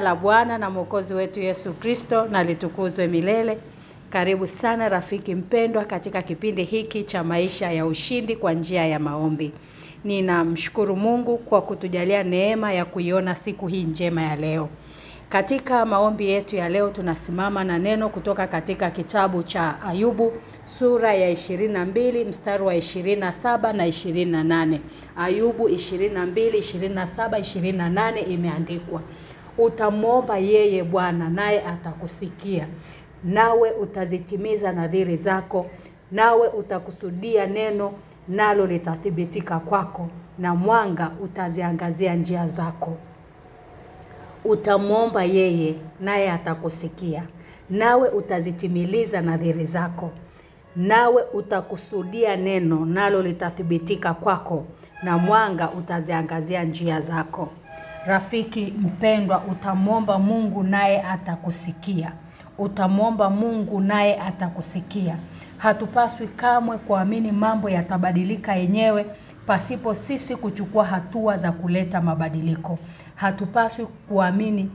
La Bwana na Mwokozi wetu Yesu Kristo na litukuzwe milele. Karibu sana rafiki mpendwa katika kipindi hiki cha maisha ya ushindi kwa njia ya maombi. Ninamshukuru Mungu kwa kutujalia neema ya kuiona siku hii njema ya leo. Katika maombi yetu ya leo tunasimama na neno kutoka katika kitabu cha Ayubu sura ya 22 mstari wa 27 na 28. Ayubu 22 27 28 imeandikwa. Utamwomba yeye Bwana naye atakusikia. Nawe utazitimiza nadhiri zako, nawe utakusudia neno nalo litathibitika kwako na mwanga utaziangazia njia zako. Utamwomba yeye naye atakusikia. Nawe utazitimiliza nadhiri zako. Nawe utakusudia neno nalo litathibitika kwako na mwanga utaziangazia njia zako rafiki mpendwa utamwomba Mungu naye atakusikia utamwomba Mungu naye atakusikia hatupaswi kamwe kuamini mambo yatabadilika yenyewe pasipo sisi kuchukua hatua za kuleta mabadiliko. Hatupaswi kuamini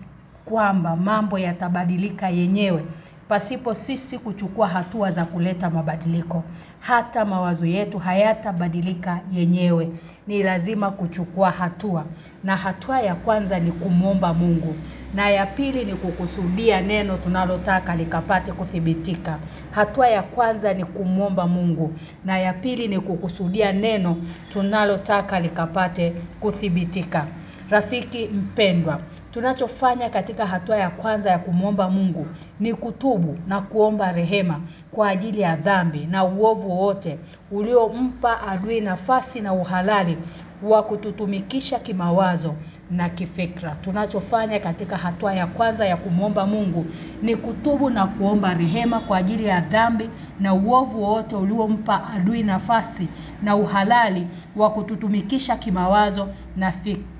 kwamba mambo yatabadilika yenyewe pasipo sisi kuchukua hatua za kuleta mabadiliko. Hata mawazo yetu hayatabadilika yenyewe. Ni lazima kuchukua hatua. Na hatua ya kwanza ni kumwomba Mungu. Na ya pili ni kukusudia neno tunalotaka likapate kuthibitika. Hatua ya kwanza ni kumwomba Mungu. Na ya pili ni kukusudia neno tunalotaka likapate kuthibitika. Rafiki mpendwa, tunachofanya katika hatua ya kwanza ya kumwomba Mungu ni kutubu na kuomba rehema kwa ajili ya dhambi na uovu wote uliompa adui nafasi na uhalali wa kututumikisha kimawazo na kifikra. Tunachofanya katika hatua ya kwanza ya kumwomba Mungu ni kutubu na kuomba rehema kwa ajili ya dhambi na uovu wote uliompa adui nafasi na uhalali wa kututumikisha kimawazo na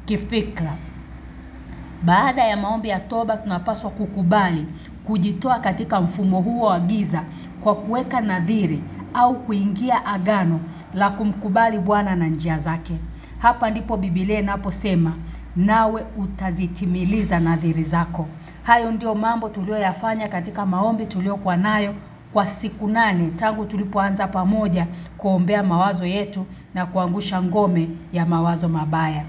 kifikra. Baada ya maombi ya toba tunapaswa kukubali kujitoa katika mfumo huo wa giza kwa kuweka nadhiri au kuingia agano la kumkubali Bwana na njia zake. Hapa ndipo Biblia inaposema nawe utazitimiliza nadhiri zako. Hayo ndio mambo tuliyoyafanya katika maombi tuliyokuwa nayo kwa siku nane tangu tulipoanza pamoja kuombea mawazo yetu na kuangusha ngome ya mawazo mabaya.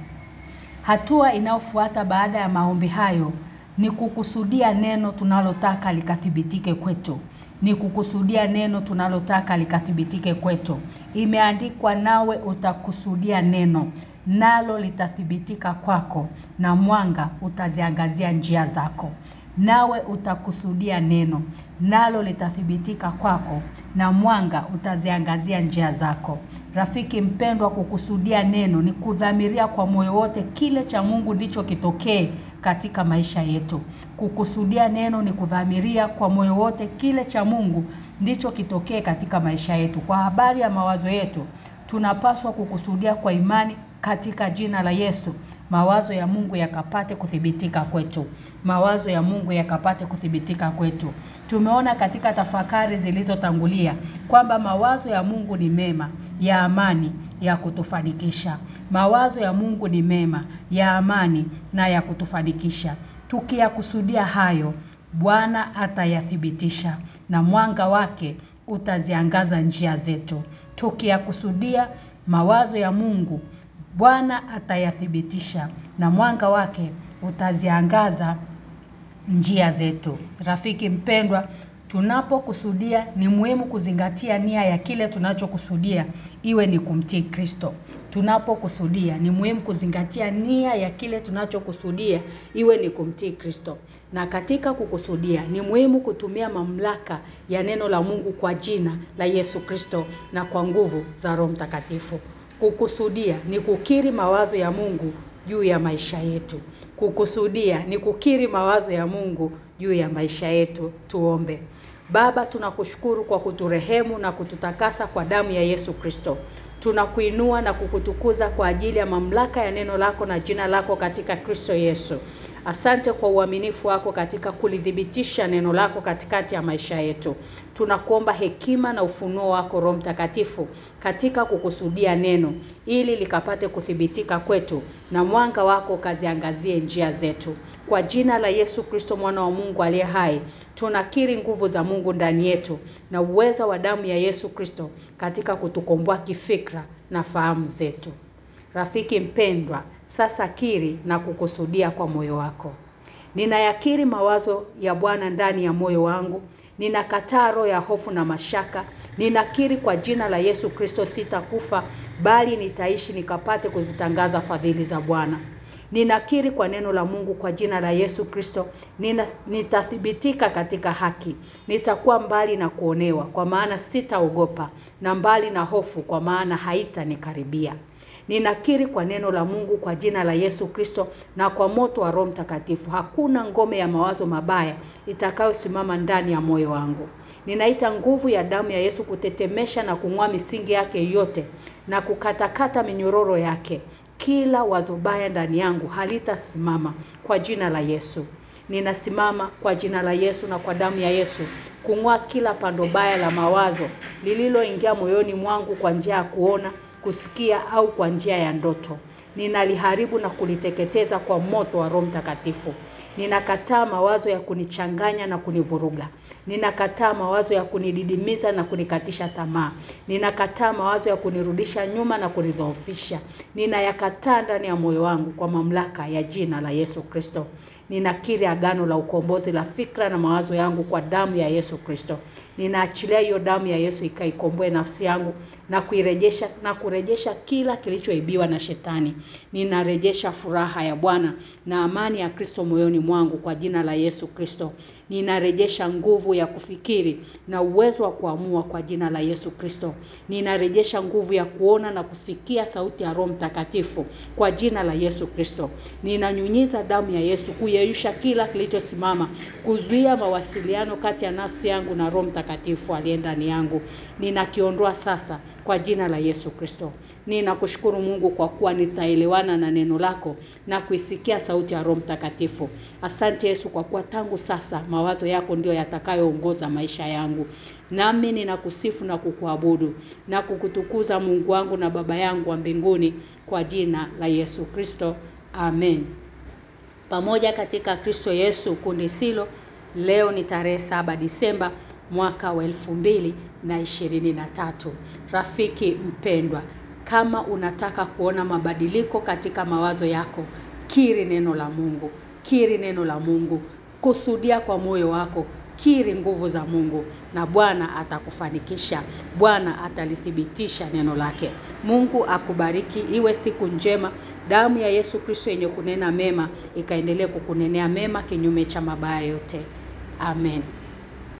Hatua inayofuata baada ya maombi hayo ni kukusudia neno tunalotaka likathibitike kwetu. Ni kukusudia neno tunalotaka likathibitike kwetu. Imeandikwa nawe utakusudia neno nalo litathibitika kwako na mwanga utaziangazia njia zako. Nawe utakusudia neno nalo litathibitika kwako na mwanga utaziangazia njia zako. Rafiki mpendwa kukusudia neno ni kudhamiria kwa moyo wote kile cha Mungu ndicho kitokee katika maisha yetu. Kukusudia neno ni kudhamiria kwa moyo wote kile cha Mungu ndicho kitokee katika maisha yetu. Kwa habari ya mawazo yetu, tunapaswa kukusudia kwa imani katika jina la Yesu. Mawazo ya Mungu yakapate kuthibitika kwetu. Mawazo ya Mungu yakapate kuthibitika kwetu. Tumeona katika tafakari zilizotangulia kwamba mawazo ya Mungu ni mema, ya amani, ya kutufanikisha. Mawazo ya Mungu ni mema, ya amani na ya kutufanikisha. Tukiyakusudia hayo, Bwana atayathibitisha na mwanga wake utaziangaza njia zetu. Tukiyakusudia mawazo ya Mungu, Bwana atayathibitisha na mwanga wake utaziangaza njia zetu. Rafiki mpendwa, tunapokusudia ni muhimu kuzingatia nia ya kile tunachokusudia iwe ni kumtii Kristo. Tunapokusudia ni muhimu kuzingatia nia ya kile tunachokusudia iwe ni kumtii Kristo. Na katika kukusudia ni muhimu kutumia mamlaka ya neno la Mungu kwa jina la Yesu Kristo na kwa nguvu za Roho Mtakatifu. Kukusudia ni kukiri mawazo ya Mungu juu ya maisha yetu. Kukusudia ni kukiri mawazo ya Mungu juu ya maisha yetu. Tuombe. Baba tunakushukuru kwa kuturehemu na kututakasa kwa damu ya Yesu Kristo. Tunakuinua na kukutukuza kwa ajili ya mamlaka ya neno lako na jina lako katika Kristo Yesu. Asante kwa uaminifu wako katika kulithibitisha neno lako katikati ya maisha yetu. Tunakuomba hekima na ufunuo wako Roho Mtakatifu katika kukusudia neno ili likapate kuthibitika kwetu na mwanga wako kaziangazie njia zetu. Kwa jina la Yesu Kristo mwana wa Mungu aliye hai, tunakiri nguvu za Mungu ndani yetu na uweza wa damu ya Yesu Kristo katika kutukomboa kifikra na fahamu zetu. Rafiki mpendwa, sasa kiri na kukusudia kwa moyo wako. Ninayakiri mawazo ya Bwana ndani ya moyo wangu. Ninakataa roho ya hofu na mashaka. Ninakiri kwa jina la Yesu Kristo sitakufa bali nitaishi nikapate kuzitangaza fadhili za Bwana. Ninakiri kwa neno la Mungu kwa jina la Yesu Kristo, nitathibitika katika haki. Nitakuwa mbali na kuonewa kwa maana sitaogopa na mbali na hofu kwa maana haitanikaribia. Ninakiri kwa neno la Mungu kwa jina la Yesu Kristo na kwa moto wa Roho Mtakatifu. Hakuna ngome ya mawazo mabaya itakayosimama ndani ya moyo wangu. Ninaita nguvu ya damu ya Yesu kutetemesha na kung'oa misingi yake yote na kukatakata minyororo yake. Kila wazo baya ndani yangu halitasimama kwa jina la Yesu. Ninasimama kwa jina la Yesu na kwa damu ya Yesu kung'oa kila pando baya la mawazo lililoingia moyoni mwangu kwa njia ya kuona, kusikia au kwa njia ya ndoto. Ninaliharibu na kuliteketeza kwa moto wa Roho Mtakatifu. Ninakataa mawazo ya kunichanganya na kunivuruga. Ninakataa mawazo ya kunididimiza na kunikatisha tamaa. Ninakataa mawazo ya kunirudisha nyuma na kunidhoofisha. Ninayakataa ndani ya moyo wangu kwa mamlaka ya jina la Yesu Kristo. Ninakiri agano la ukombozi la fikra na mawazo yangu kwa damu ya Yesu Kristo. Ninaachilia hiyo damu ya Yesu ikaikomboe nafsi yangu na kuirejesha na kurejesha kila kilichoibiwa na shetani. Ninarejesha furaha ya Bwana na amani ya Kristo moyoni mwangu kwa jina la Yesu Kristo. Ninarejesha nguvu ya kufikiri na uwezo wa kuamua kwa jina la Yesu Kristo. Ninarejesha nguvu ya kuona na kusikia sauti ya Roho Mtakatifu kwa jina la Yesu Kristo. Ninanyunyiza damu ya Yesu kuyeyusha kila kilichosimama, kuzuia mawasiliano kati ya nafsi yangu na Roho Mtakatifu aliye ndani yangu. Ninakiondoa sasa kwa jina la Yesu Kristo. Ninakushukuru Mungu kwa kuwa nitaelewana na neno lako na kuisikia sauti ya Roho Mtakatifu. Asante Yesu kwa kuwa tangu sasa mawazo yako ndio yatakayoongoza maisha yangu. Nami ninakusifu na kukuabudu na kukutukuza Mungu wangu na Baba yangu wa mbinguni kwa jina la Yesu Kristo. Amen. Pamoja katika Kristo Yesu kundi silo leo ni tarehe saba Disemba mwaka wa elfu mbili na ishirini na tatu. Rafiki mpendwa, kama unataka kuona mabadiliko katika mawazo yako, kiri neno la Mungu. Kiri neno la Mungu. Kusudia kwa moyo wako, kiri nguvu za Mungu na Bwana atakufanikisha. Bwana atalithibitisha neno lake. Mungu akubariki iwe siku njema. Damu ya Yesu Kristo yenye kunena mema ikaendelee kukunenea mema kinyume cha mabaya yote. Amen.